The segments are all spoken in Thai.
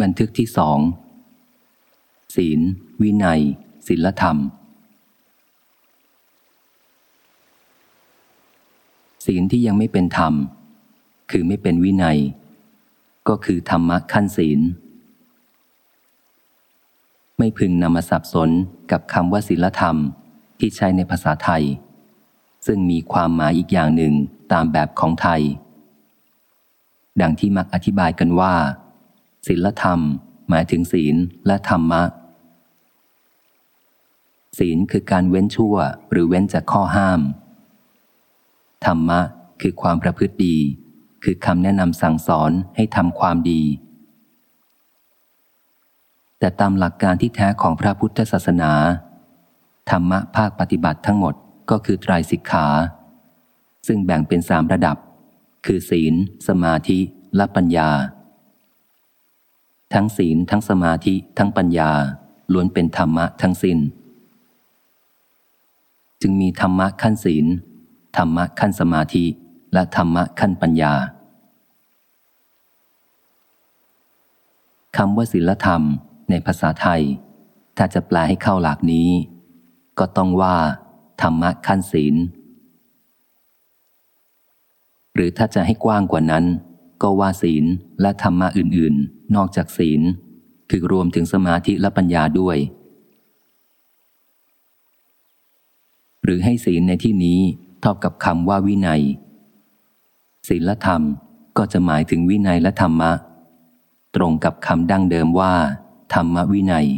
บันทึกที่สองศีล วินัยศีลธรรม ศีลที่ยังไม่เป็นธรรม คือไม่เป็นวินัย ก็คือธรรมะขั้นศีล ไม่พึงนำมาสับสนกับคำว่าศีลธรรมที่ใช้ในภาษาไทย ซึ่งมีความหมายอีกอย่างหนึ่งตามแบบของไทย ดังที่มักอธิบายกันว่า ศีลธรรม หมายถึงศีลและธรรมะ ศีลคือการเว้นชั่วหรือเว้นจากข้อห้าม ธรรมะคือความประพฤติดี คือคำแนะนำสั่งสอนให้ทำความดี แต่ตามหลักการที่แท้ของพระพุทธศาสนา ธรรมะภาคปฏิบัติทั้งหมดก็คือไตรสิกขา ซึ่งแบ่งเป็นสามระดับ คือศีล สมาธิ และปัญญา ทั้งศีล ทั้งสมาธิ ทั้งปัญญา ล้วนเป็นธรรมะทั้งสิน้น จึงมีธรรมะขั้นศีล ธรรมะขั้นสมาธิ และธรรมะขั้นปัญญาคำว่าศีลธรรมในภาษาไทย ถ้าจะแปลให้เข้าหลักนี้ ก็ต้องว่า ธรรมะขั้นศีล หรือถ้าจะให้กว้างกว่านั้น ก็ว่าศีลและธรรมะอื่น ๆ นอกจากศีล คือรวมถึงสมาธิและปัญญาด้วย หรือให้ศีลในที่นี้เท่ากับคำว่าวินัย ศีลธรรมก็จะหมายถึงวินัยและธรรมะ ตรงกับคำดั้งเดิมว่า ธรรมวินัย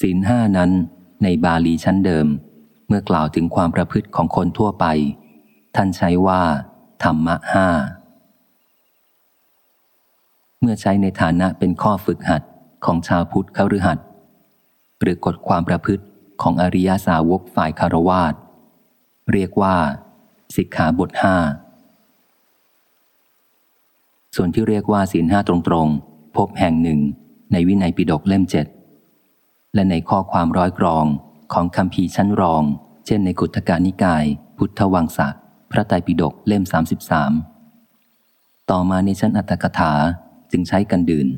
ศีลห้านั้นในบาลีชั้นเดิม เมื่อกล่าวถึงความประพฤติของคนทั่วไป ท่านใช้ว่า ธรรมะห้าเมื่อใช้ในฐานะเป็นข้อฝึกหัดของชาวพุทธคฤหัสหรือกฎความประพฤติของอริยาสาวกฝ่ายคารวาสเรียกว่า สิกขาบทห้าส่วนที่เรียกว่าศีลห้าตรงๆ พบแห่งหนึ่งในวินัยปิฎกเล่มเจ็ดและในข้อความร้อยกรองของคำพีชั้นรอง เช่นในกุตกานิกาย พุทธวังสะ พระไตรปิฎกเล่ม 33 ต่อมาในชั้นอัตถกถาจึงใช้กันดื่น